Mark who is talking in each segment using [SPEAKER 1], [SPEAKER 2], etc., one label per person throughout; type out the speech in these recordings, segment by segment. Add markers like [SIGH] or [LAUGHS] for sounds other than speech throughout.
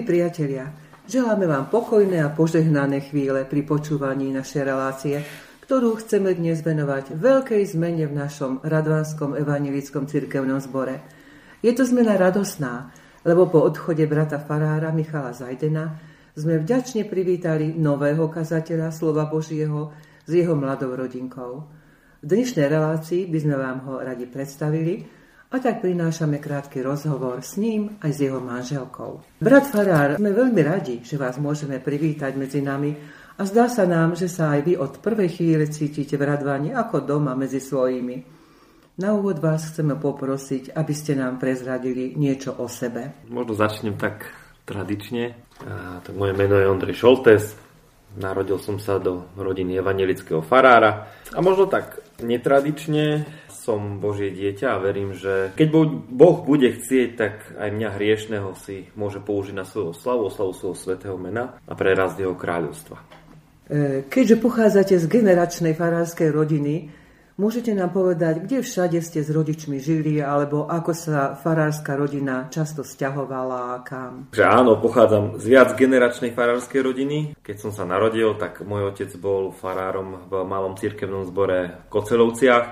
[SPEAKER 1] Milí priatelia, želáme vám pokojné a požehnané chvíle pri počúvaní našej relácie, ktorú chceme dnes venovať veľkej zmene v našom Radvanskom evangelickom cirkevnom zbore. Je to zmena radosná, lebo po odchode brata farára Michala Zajdena sme vďačne privítali nového kazateľa slova Božieho s jeho mladou rodinkou. V dnešnej relácii by sme vám ho radi predstavili, a tak prinášame krátky rozhovor s ním aj s jeho manželkou. Brat Farár, sme veľmi radi, že vás môžeme privítať medzi nami a zdá sa nám, že sa aj vy od prvej chvíle cítite v Radvani ako doma medzi svojimi. Na úvod vás chceme poprosiť, aby ste nám prezradili niečo o sebe.
[SPEAKER 2] Možno začnem tak tradične. A, tak moje meno je Ondrej Šoltes. Narodil som sa do rodiny evangelického farára. A možno tak netradične som Božie dieťa a verím, že keď Boh bude chcieť, tak aj mňa hriešného si môže použiť na svoju slavu, slavu svojho svetého mena a prerast jeho kráľovstva. E,
[SPEAKER 1] keďže pochádzate z generačnej farárskej rodiny, môžete nám povedať, kde všade ste s rodičmi žili, alebo ako sa farárska rodina často stiahovala a kam?
[SPEAKER 2] Že áno, pochádzam z viac generačnej farárskej rodiny. Keď som sa narodil, tak môj otec bol farárom v malom cirkevnom zbore v Kocelovciach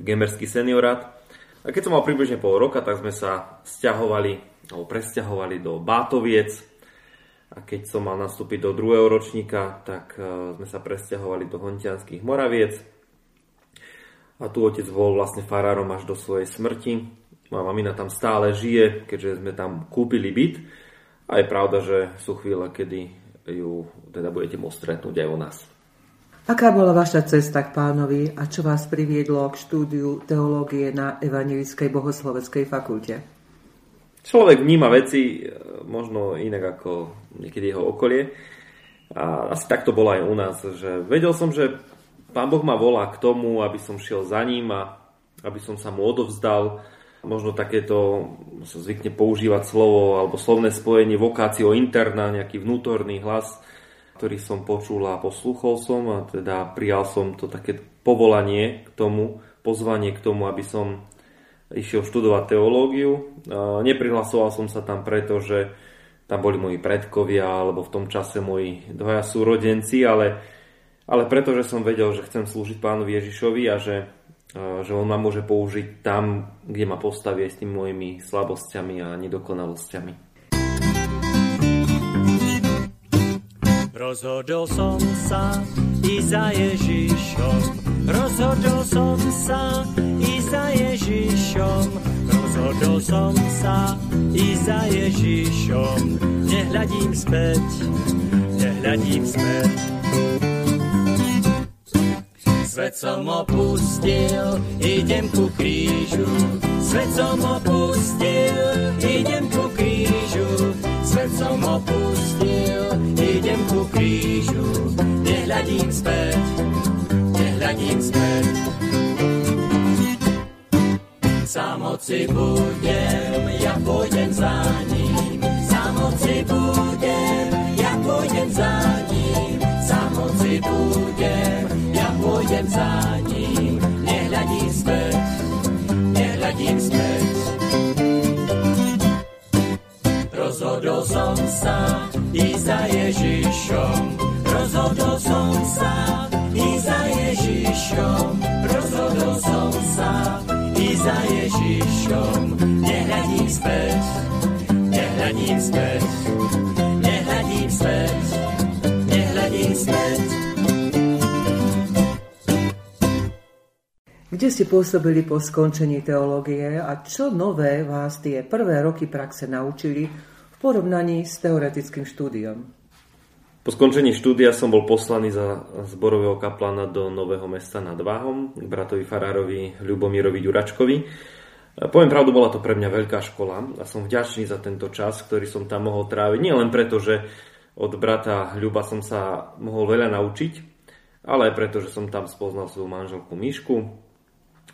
[SPEAKER 2] gemerský seniorát. A keď som mal približne pol roka, tak sme sa stiahovali alebo presťahovali do Bátoviec. A keď som mal nastúpiť do druhého ročníka, tak e, sme sa presťahovali do Hontianských Moraviec. A tu otec bol vlastne farárom až do svojej smrti. Moja mamina tam stále žije, keďže sme tam kúpili byt. A je pravda, že sú chvíle, kedy ju teda budete môcť stretnúť aj u nás.
[SPEAKER 1] Aká bola vaša cesta k pánovi a čo vás priviedlo k štúdiu teológie na Evangelickej bohosloveckej fakulte?
[SPEAKER 2] Človek vníma veci e, možno inak ako niekedy jeho okolie. A asi takto bolo aj u nás, že vedel som, že pán Boh ma volá k tomu, aby som šiel za ním a aby som sa mu odovzdal. Možno takéto sa zvykne používať slovo alebo slovné spojenie vokácio interna, nejaký vnútorný hlas, ktorý som počul a poslúchol som a teda prijal som to také povolanie k tomu, pozvanie k tomu, aby som išiel študovať teológiu. Neprihlasoval som sa tam preto, že tam boli moji predkovia alebo v tom čase moji dvaja súrodenci, ale, ale preto, som vedel, že chcem slúžiť pánovi Ježišovi a že, že on ma môže použiť tam, kde ma postaví s tými mojimi slabosťami a nedokonalosťami.
[SPEAKER 3] Rozhodol som sa i za Ježišom. Rozhodol som sa i za Ježišom. Rozhodol som sa i za Ježišom. Nehľadím späť, nehľadím späť. Svet som opustil, idem ku krížu. Svet som opustil, idem ku krížu. Svet som opustil, idem ku krížu, nehľadím späť, nehľadím späť. Samoci budem, ja pôjdem za ním, samoci budem, ja pôjdem za ním, samoci budem, pôjdem za ním, nehľadím späť, nehľadím späť. Rozhodol som sa, i za Ježišom.
[SPEAKER 1] Kde ste pôsobili po skončení teológie a čo nové vás tie prvé roky praxe naučili porovnaní s teoretickým štúdiom.
[SPEAKER 2] Po skončení štúdia som bol poslaný za zborového kaplana do Nového mesta nad Váhom k bratovi farárovi Ľubomírovi Ďuračkovi. Poviem pravdu, bola to pre mňa veľká škola a som vďačný za tento čas, ktorý som tam mohol tráviť. Nie len preto, že od brata Ľuba som sa mohol veľa naučiť, ale aj preto, že som tam spoznal svoju manželku Mišku.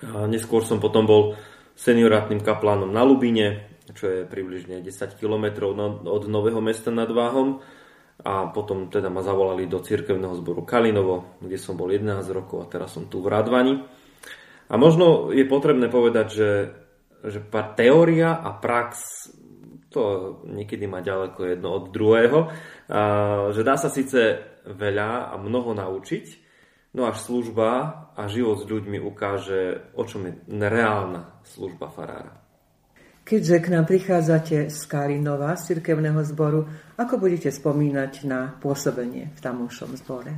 [SPEAKER 2] A neskôr som potom bol seniorátnym kaplánom na Lubine, čo je približne 10 km od Nového mesta nad Váhom a potom teda ma zavolali do cirkevného zboru Kalinovo, kde som bol 11 rokov a teraz som tu v Radvani. A možno je potrebné povedať, že, že teória a prax to niekedy má ďaleko jedno od druhého, že dá sa síce veľa a mnoho naučiť, no až služba a život s ľuďmi ukáže, o čom je reálna služba farára.
[SPEAKER 1] Keďže k nám prichádzate z Karinova, z cirkevného zboru, ako budete spomínať na pôsobenie v tamúšom zbore?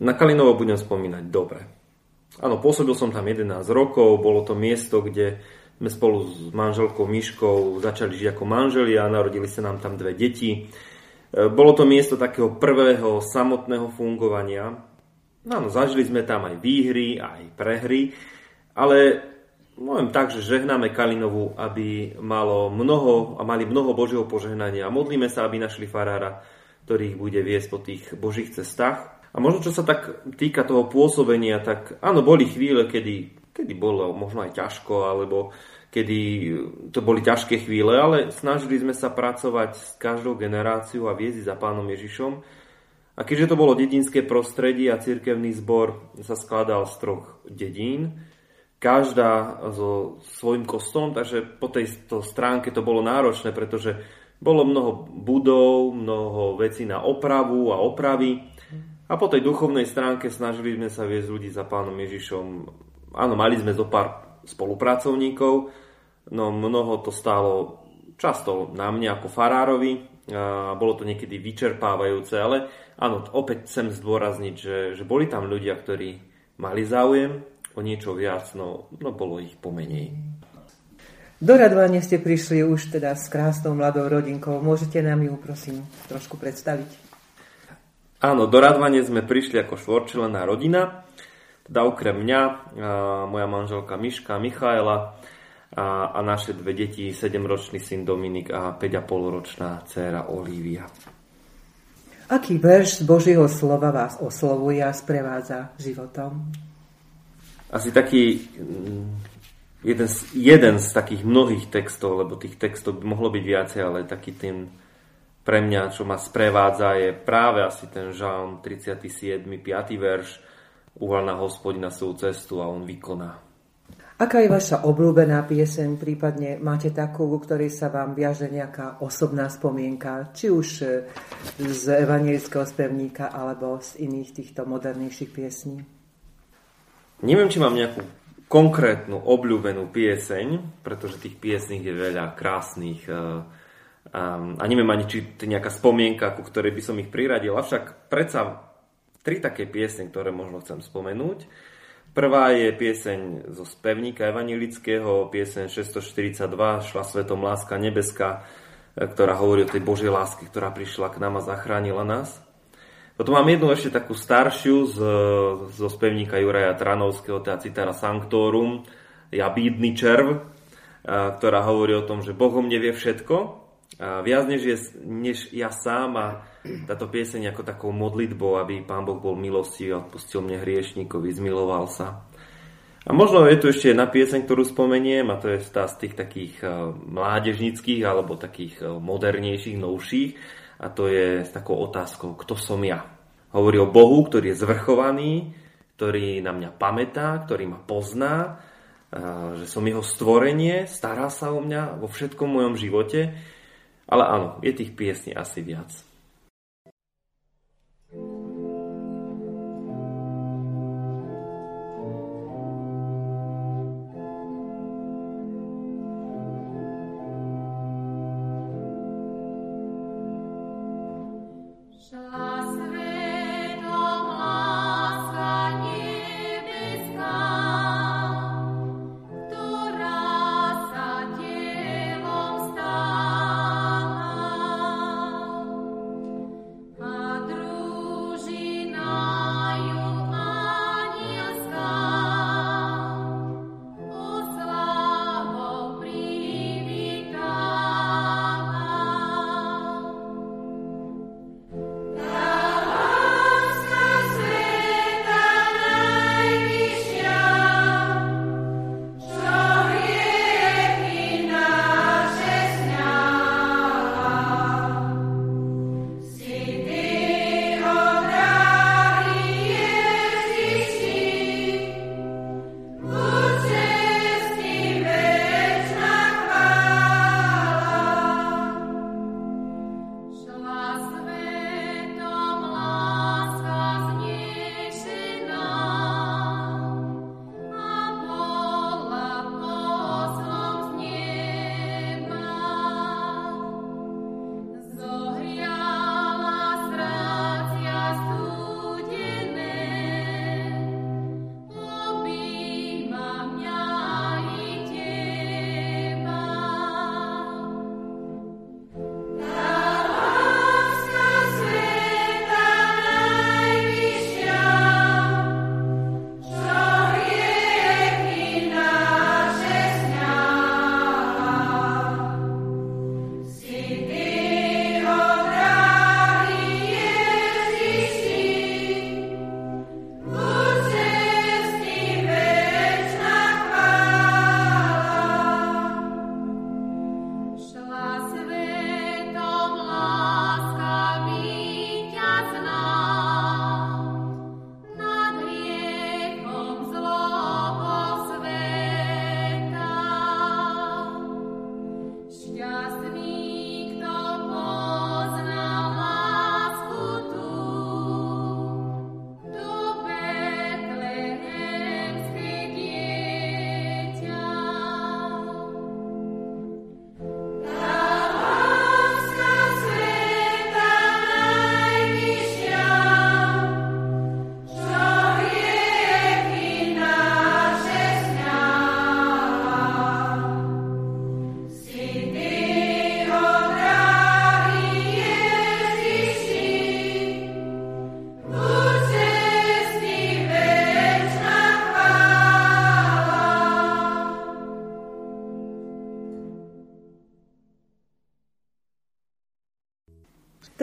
[SPEAKER 2] Na Kalinovo budem spomínať dobre. Áno, pôsobil som tam 11 rokov, bolo to miesto, kde sme spolu s manželkou Myškou začali žiť ako a narodili sa nám tam dve deti. E, bolo to miesto takého prvého samotného fungovania. No, no zažili sme tam aj výhry, aj prehry, ale môžem tak, že žehnáme Kalinovu, aby malo mnoho a mali mnoho Božieho požehnania a modlíme sa, aby našli farára, ktorý ich bude viesť po tých Božích cestách. A možno čo sa tak týka toho pôsobenia, tak áno, boli chvíle, kedy kedy bolo možno aj ťažko, alebo kedy to boli ťažké chvíle, ale snažili sme sa pracovať s každou generáciou a viesť za pánom Ježišom. A keďže to bolo dedinské prostredie a cirkevný zbor sa skladal z troch dedín, každá so svojím kostolom, takže po tejto stránke to bolo náročné, pretože bolo mnoho budov, mnoho vecí na opravu a opravy. A po tej duchovnej stránke snažili sme sa viesť ľudí za pánom Ježišom áno, mali sme zo pár spolupracovníkov, no mnoho to stálo často na mne ako farárovi, a bolo to niekedy vyčerpávajúce, ale áno, opäť chcem zdôrazniť, že, že boli tam ľudia, ktorí mali záujem o niečo viac, no, no bolo ich pomenej.
[SPEAKER 1] Do Radovania ste prišli už teda s krásnou mladou rodinkou. Môžete nám ju, prosím, trošku predstaviť?
[SPEAKER 2] Áno, do Radovania sme prišli ako štvorčlená rodina. Teda okrem mňa, moja manželka Miška, Michaela a, a naše dve deti, 7-ročný syn Dominik a 5,5-ročná dcéra Olivia.
[SPEAKER 1] Aký verš z Božieho slova vás oslovuje a sprevádza životom?
[SPEAKER 2] Asi taký mm, jeden z, jeden z takých mnohých textov, lebo tých textov by mohlo byť viacej, ale taký ten pre mňa, čo ma sprevádza, je práve asi ten žalm 37. 5. verš, uval na hospodina svoju cestu a on vykoná.
[SPEAKER 1] Aká je vaša obľúbená pieseň, prípadne máte takú, u ktorej sa vám viaže nejaká osobná spomienka, či už e, z evangelického spevníka alebo z iných týchto modernejších piesní?
[SPEAKER 2] Neviem, či mám nejakú konkrétnu obľúbenú pieseň, pretože tých piesní je veľa krásnych e, a neviem ani, či to je nejaká spomienka, ku ktorej by som ich priradil, avšak predsa tri také piesne, ktoré možno chcem spomenúť. Prvá je pieseň zo spevníka evanilického, pieseň 642, Šla svetom láska nebeská, e, ktorá hovorí o tej Božej lásky, ktorá prišla k nám a zachránila nás. Potom mám jednu ešte takú staršiu z, zo spevníka Juraja Tranovského, teda Citara Sanctorum, Ja bídny červ, e, ktorá hovorí o tom, že Bohom nevie všetko, viac než, je, než ja sám a táto pieseň ako takou modlitbou, aby Pán Boh bol milostivý a odpustil mne hriešníkovi, zmiloval sa. A možno je tu ešte jedna pieseň, ktorú spomeniem a to je tá z tých takých e, mládežnických alebo takých e, modernejších, novších a to je s takou otázkou, kto som ja. Hovorí o Bohu, ktorý je zvrchovaný, ktorý na mňa pamätá, ktorý ma pozná, e, že som jeho stvorenie, stará sa o mňa vo všetkom mojom živote ale áno, je tých piesní asi viac.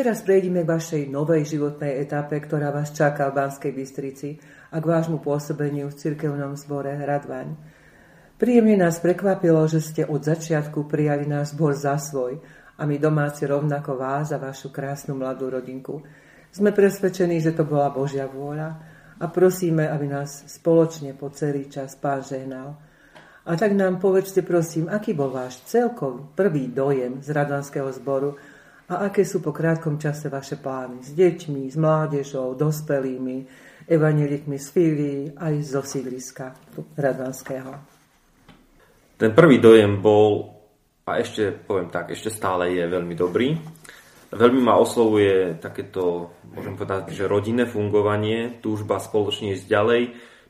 [SPEAKER 1] Teraz prejdeme k vašej novej životnej etape, ktorá vás čaká v Banskej Bystrici a k vášmu pôsobeniu v cirkevnom zbore Radvaň. Príjemne nás prekvapilo, že ste od začiatku prijali náš zbor za svoj a my domáci rovnako vás a vašu krásnu mladú rodinku. Sme presvedčení, že to bola Božia vôľa a prosíme, aby nás spoločne po celý čas Pán žehnal. A tak nám povedzte prosím, aký bol váš celkový prvý dojem z Radvanského zboru a aké sú po krátkom čase vaše plány s deťmi, s mládežou, dospelými, evanelikmi z Fílii aj zo sídliska Radvanského.
[SPEAKER 2] Ten prvý dojem bol, a ešte poviem tak, ešte stále je veľmi dobrý. Veľmi ma oslovuje takéto, môžem povedať, že rodinné fungovanie, túžba spoločne ísť ďalej,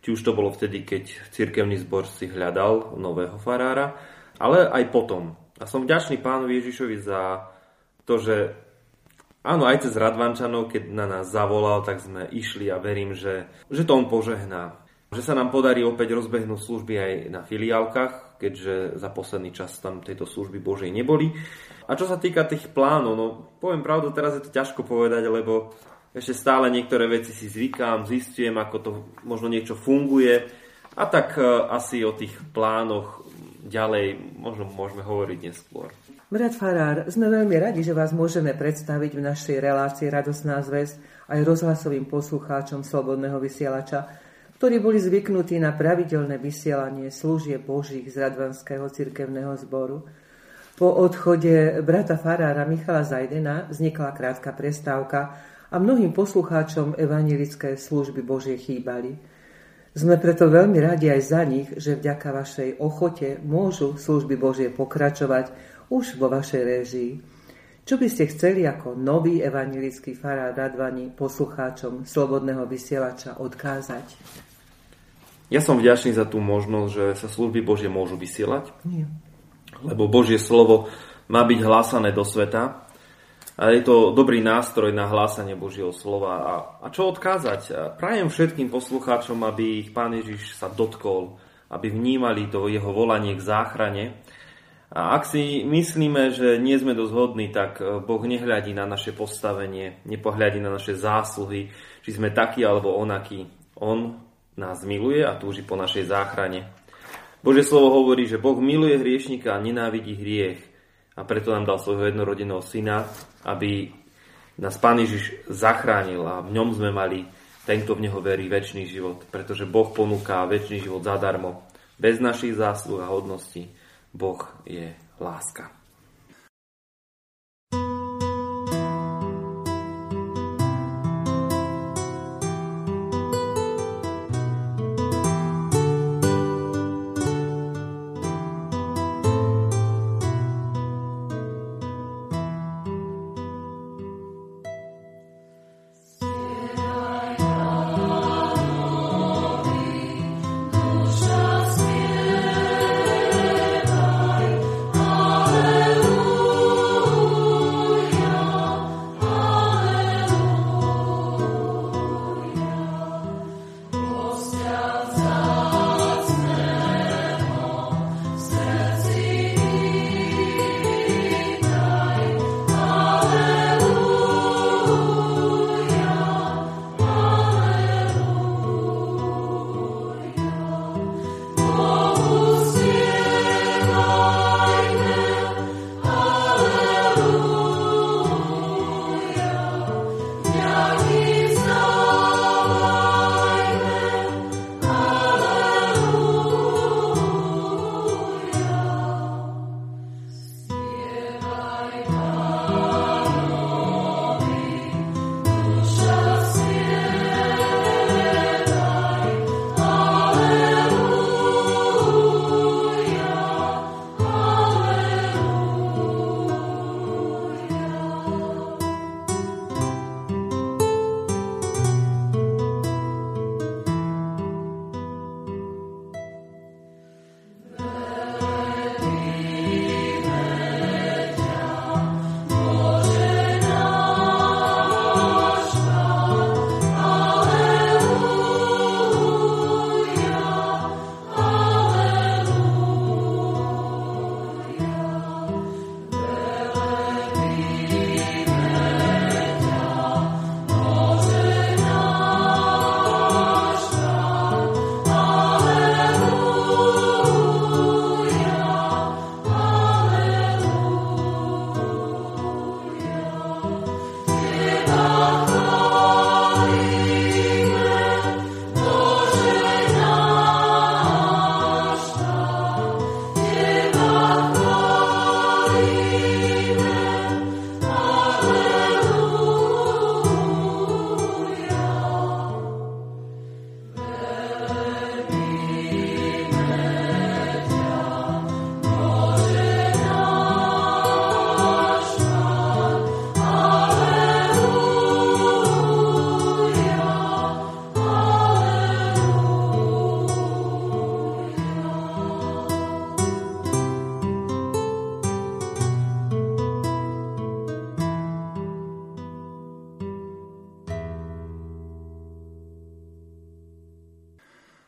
[SPEAKER 2] či už to bolo vtedy, keď cirkevný zbor si hľadal nového farára, ale aj potom. A som vďačný pánovi Ježišovi za to, že áno, aj cez Radvančanov, keď na nás zavolal, tak sme išli a verím, že, že to on požehná. Že sa nám podarí opäť rozbehnúť služby aj na filiálkach, keďže za posledný čas tam tejto služby Božej neboli. A čo sa týka tých plánov, no poviem pravdu, teraz je to ťažko povedať, lebo ešte stále niektoré veci si zvykám, zistujem, ako to možno niečo funguje. A tak uh, asi o tých plánoch ďalej možno môžeme hovoriť neskôr.
[SPEAKER 1] Brat Farár, sme veľmi radi, že vás môžeme predstaviť v našej relácii Radosná zväz aj rozhlasovým poslucháčom Slobodného vysielača, ktorí boli zvyknutí na pravidelné vysielanie služie Božích z Radvanského cirkevného zboru. Po odchode brata Farára Michala Zajdena vznikla krátka prestávka a mnohým poslucháčom evangelické služby Božie chýbali. Sme preto veľmi radi aj za nich, že vďaka vašej ochote môžu služby Božie pokračovať už vo vašej réžii. Čo by ste chceli ako nový evangelický farár Radvani poslucháčom Slobodného vysielača odkázať?
[SPEAKER 2] Ja som vďačný za tú možnosť, že sa služby Božie môžu vysielať,
[SPEAKER 1] Nie.
[SPEAKER 2] lebo Božie slovo má byť hlásané do sveta a je to dobrý nástroj na hlásanie Božieho slova. A, a čo odkázať? Prajem všetkým poslucháčom, aby ich Pán Ježiš sa dotkol, aby vnímali to jeho volanie k záchrane a ak si myslíme, že nie sme dosť tak e, Boh nehľadí na naše postavenie, nepohľadí na naše zásluhy, či sme takí alebo onakí. On nás miluje a túži po našej záchrane. Bože slovo hovorí, že Boh miluje hriešnika a nenávidí hriech a preto nám dal svojho jednorodeného syna, aby nás Pán Ježiš zachránil a v ňom sme mali ten, kto v Neho verí, väčší život, pretože Boh ponúka väčší život zadarmo, bez našich zásluh a hodností. Boh je láska.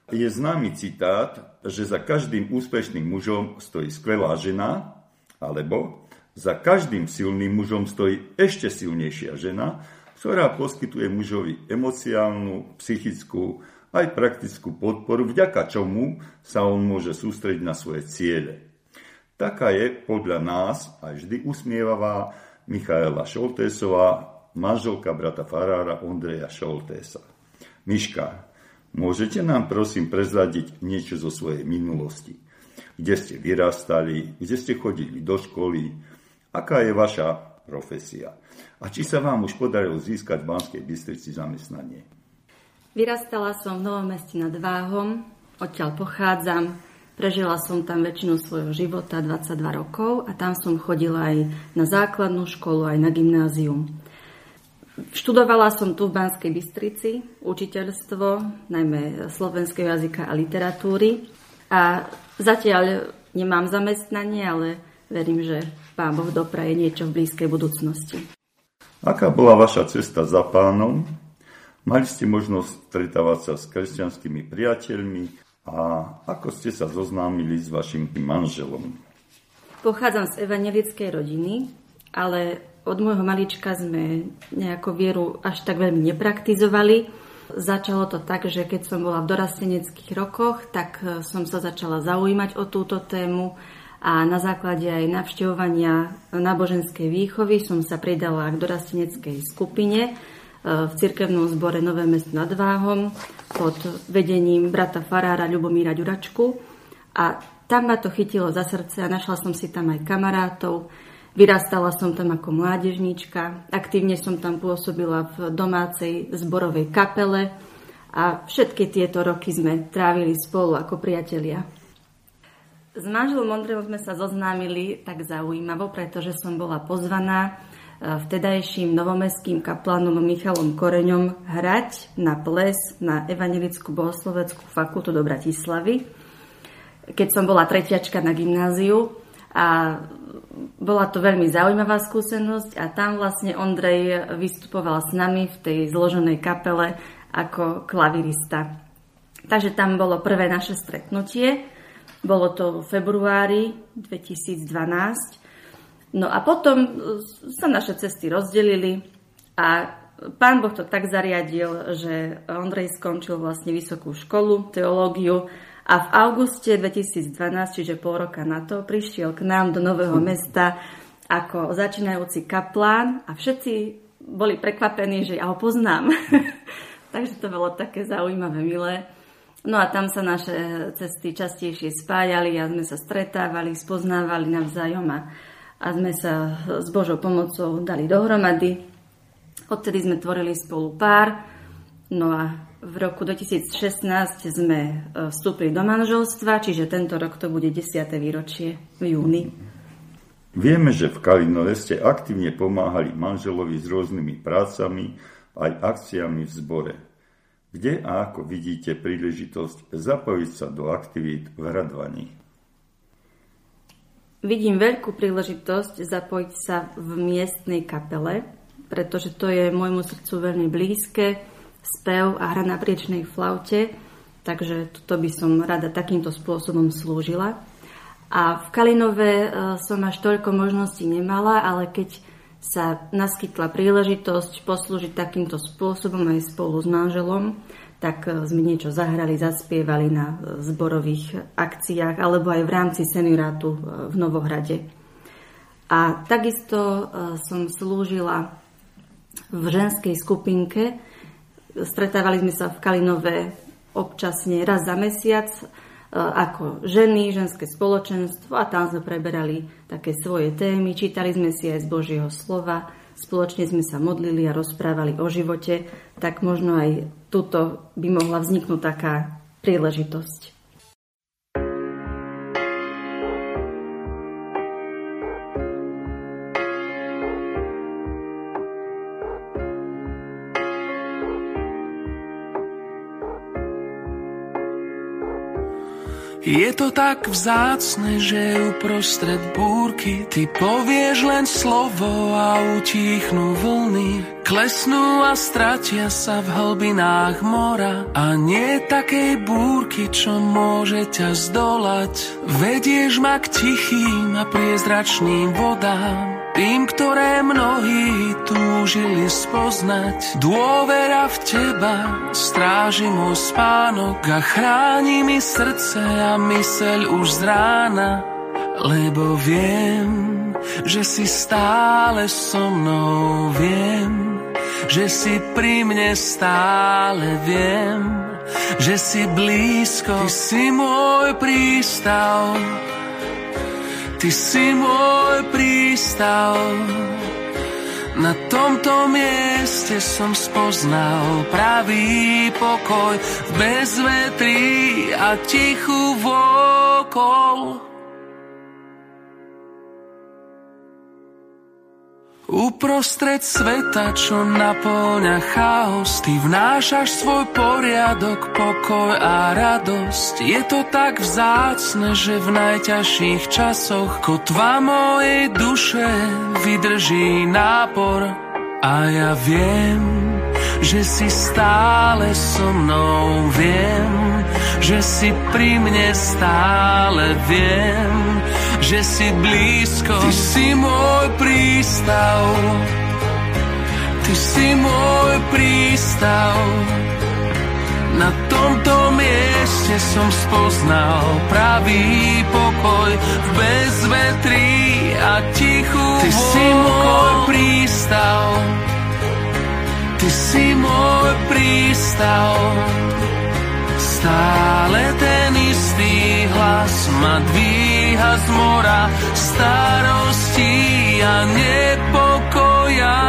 [SPEAKER 4] Je známy citát, že za každým úspešným mužom stojí skvelá žena, alebo za každým silným mužom stojí ešte silnejšia žena, ktorá poskytuje mužovi emociálnu, psychickú aj praktickú podporu, vďaka čomu sa on môže sústrediť na svoje ciele. Taká je podľa nás aj vždy usmievavá Michaela Šoltésová, manželka brata farára Ondreja Šoltésa. Miška, Môžete nám prosím prezradiť niečo zo svojej minulosti? Kde ste vyrastali, kde ste chodili do školy, aká je vaša profesia a či sa vám už podarilo získať v Banskej Bystrici zamestnanie.
[SPEAKER 5] Vyrastala som v Novom meste nad Váhom, odtiaľ pochádzam. Prežila som tam väčšinu svojho života, 22 rokov, a tam som chodila aj na základnú školu, aj na gymnázium. Študovala som tu v Banskej Bystrici učiteľstvo, najmä slovenského jazyka a literatúry. A zatiaľ nemám zamestnanie, ale verím, že Pán Boh dopraje niečo v blízkej budúcnosti.
[SPEAKER 4] Aká bola vaša cesta za pánom? Mali ste možnosť stretávať sa s kresťanskými priateľmi a ako ste sa zoznámili s vašim manželom?
[SPEAKER 5] Pochádzam z evangelickej rodiny, ale od môjho malička sme nejako vieru až tak veľmi nepraktizovali. Začalo to tak, že keď som bola v dorasteneckých rokoch, tak e, som sa začala zaujímať o túto tému a na základe aj navštevovania náboženskej výchovy som sa pridala k dorasteneckej skupine e, v cirkevnom zbore Nové mesto nad Váhom pod vedením brata farára Ľubomíra Ďuračku. A tam ma to chytilo za srdce a našla som si tam aj kamarátov, Vyrastala som tam ako mládežníčka, aktívne som tam pôsobila v domácej zborovej kapele a všetky tieto roky sme trávili spolu ako priatelia. S manželom Ondrejom sme sa zoznámili tak zaujímavo, pretože som bola pozvaná e, vtedajším novomestským kaplanom Michalom Koreňom hrať na ples na Evangelickú bohosloveckú fakultu do Bratislavy, keď som bola tretiačka na gymnáziu a bola to veľmi zaujímavá skúsenosť a tam vlastne Ondrej vystupoval s nami v tej zloženej kapele ako klavirista. Takže tam bolo prvé naše stretnutie. Bolo to v februári 2012. No a potom sa naše cesty rozdelili a pán Boh to tak zariadil, že Ondrej skončil vlastne vysokú školu, teológiu a v auguste 2012, čiže pol roka na to, prišiel k nám do Nového mesta ako začínajúci kaplán a všetci boli prekvapení, že ja ho poznám. [LAUGHS] Takže to bolo také zaujímavé, milé. No a tam sa naše cesty častejšie spájali a sme sa stretávali, spoznávali navzájom a, a sme sa s Božou pomocou dali dohromady. Odtedy sme tvorili spolu pár. No a v roku 2016 sme e, vstúpili do manželstva, čiže tento rok to bude 10. výročie v júni.
[SPEAKER 4] Vieme, že v Kalinove ste aktívne pomáhali manželovi s rôznymi prácami aj akciami v zbore. Kde a ako vidíte príležitosť zapojiť sa do aktivít v Hradvaní?
[SPEAKER 5] Vidím veľkú príležitosť zapojiť sa v miestnej kapele, pretože to je môjmu srdcu veľmi blízke spev a hra na priečnej flaute, takže toto by som rada takýmto spôsobom slúžila. A v Kalinove e, som až toľko možností nemala, ale keď sa naskytla príležitosť poslúžiť takýmto spôsobom aj spolu s manželom, tak e, sme niečo zahrali, zaspievali na e, zborových akciách alebo aj v rámci seniorátu v Novohrade. A takisto som slúžila v ženskej skupinke, Stretávali sme sa v Kalinove občasne raz za mesiac e, ako ženy, ženské spoločenstvo a tam sme preberali také svoje témy, čítali sme si aj z Božieho slova, spoločne sme sa modlili a rozprávali o živote, tak možno aj tuto by mohla vzniknúť taká príležitosť.
[SPEAKER 6] Je to tak vzácne, že uprostred búrky Ty povieš len slovo a utichnú vlny. Klesnú a stratia sa v hlbinách mora A nie takej búrky, čo môže ťa zdolať. Vedieš ma k tichým a priezračným vodám tým, ktoré mnohí túžili spoznať. Dôvera v teba stráži môj spánok a chráni mi srdce a myseľ už z rána, lebo viem, že si stále so mnou, viem, že si pri mne stále viem, že si blízko, ty si môj prístav, Ty si môj prístav, na tomto mieste som spoznal pravý pokoj v bezvetrí a tichu vokol. Uprostred sveta, čo naplňa chaos, ty vnášaš svoj poriadok, pokoj a radosť. Je to tak vzácne, že v najťažších časoch kotva mojej duše vydrží nápor. A ja viem, že si stále so mnou, viem, že si pri mne stále viem, že si blízko. Ty si môj prístav, ty si môj prístav. Na tomto mieste som spoznal pravý pokoj v bezvetrí a tichu Ty si môj prístav, ty si môj prístav. Stále ten istý hlas ma dvíha z mora starostí a nepokoja.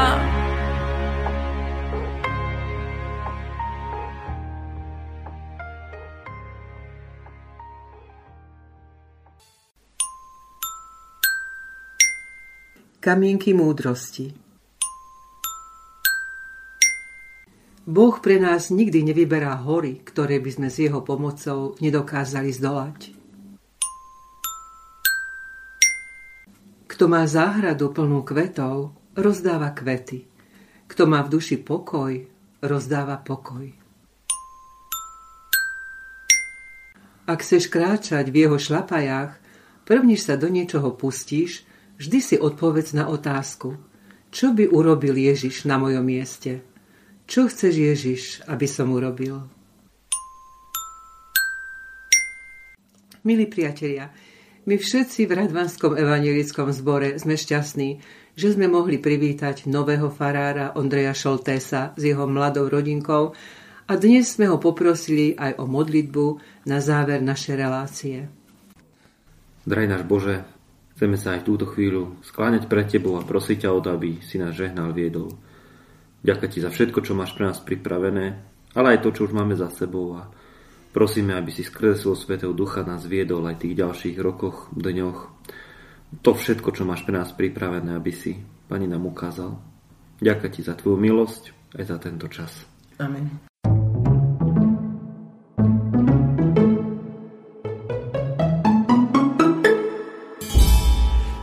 [SPEAKER 1] Kamienky múdrosti Boh pre nás nikdy nevyberá hory, ktoré by sme s jeho pomocou nedokázali zdolať. Kto má záhradu plnú kvetov, rozdáva kvety. Kto má v duši pokoj, rozdáva pokoj. Ak chceš kráčať v jeho šlapajách, prvnež sa do niečoho pustíš, vždy si odpovedz na otázku, čo by urobil Ježiš na mojom mieste – čo chceš Ježiš, aby som urobil? Milí priatelia, my všetci v Radvanskom evangelickom zbore sme šťastní, že sme mohli privítať nového farára Ondreja Šoltésa s jeho mladou rodinkou a dnes sme ho poprosili aj o modlitbu na záver našej relácie.
[SPEAKER 2] Draj náš Bože, chceme sa aj túto chvíľu skláňať pred Tebou a prosiť ťa o to, aby si nás žehnal viedol. Ďakujem ti za všetko, čo máš pre nás pripravené, ale aj to, čo už máme za sebou a prosíme, aby si skrze svojho Svetého Ducha nás viedol aj v tých ďalších rokoch, dňoch. To všetko, čo máš pre nás pripravené, aby si, Pani, nám ukázal. Ďakujem ti za tvoju milosť aj za tento čas.
[SPEAKER 1] Amen.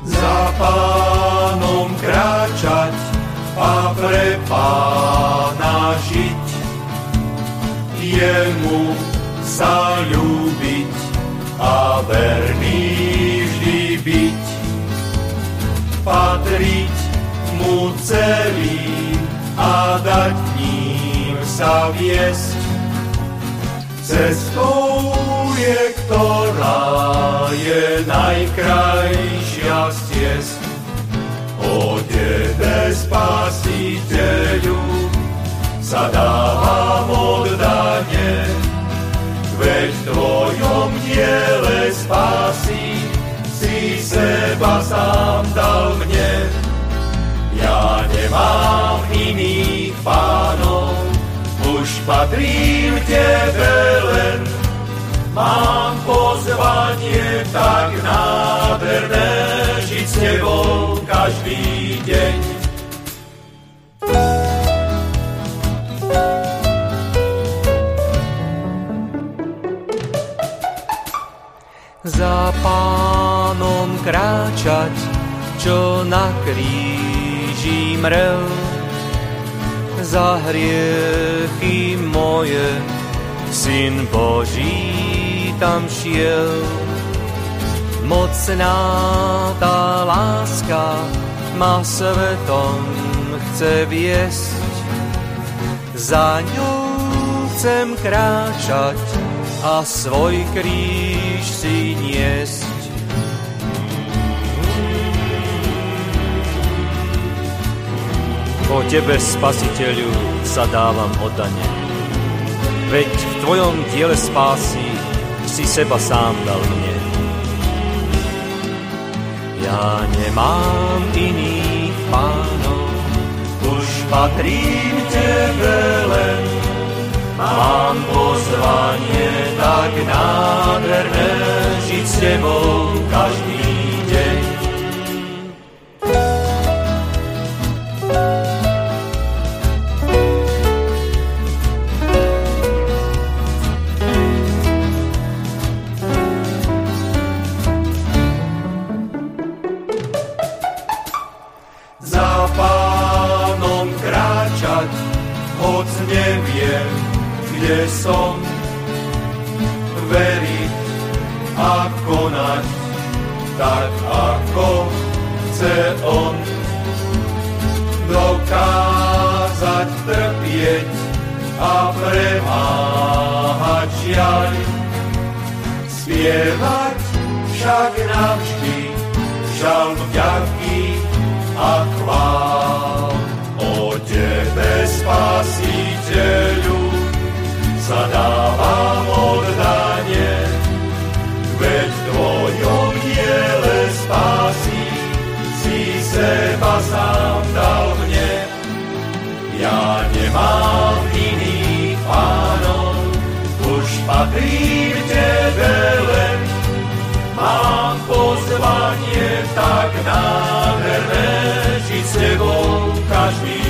[SPEAKER 7] Za pánom kráčať pre pána žiť, jemu sa ľúbiť a verný vždy byť, patriť mu celý a dať ním sa viesť. Cestou je, ktorá je najkrajšia stiesť O Tebe, Spasiteľu, sa dávam oddane, veď v Tvojom diele spásy si seba sám dal mne. Ja nemám iných pánov, už patrím Tebe len, mám pozvanie tak nádherné, žiť s Tebou pánom kráčať, čo na kríži mrel. Za hriechy moje Syn Boží tam šiel. Mocná tá láska ma svetom chce viesť. Za ňou chcem kráčať a svoj kríž O Tebe, Spasiteľu, sa dávam oddane. Veď v Tvojom diele spásy si seba sám dal mne. Ja nemám iných pánov, už patrím Tebe len. Mám pozvanie tak nádherné, žiť s Tebou som veriť a konať tak, ako chce On. Dokázať trpieť a premáhať žiaľ. Spievať však navždy žalm vďaky a chvál o Tebe spasiteľu príď tebe len. Mám pozvanie tak nádherné, žiť s tebou každý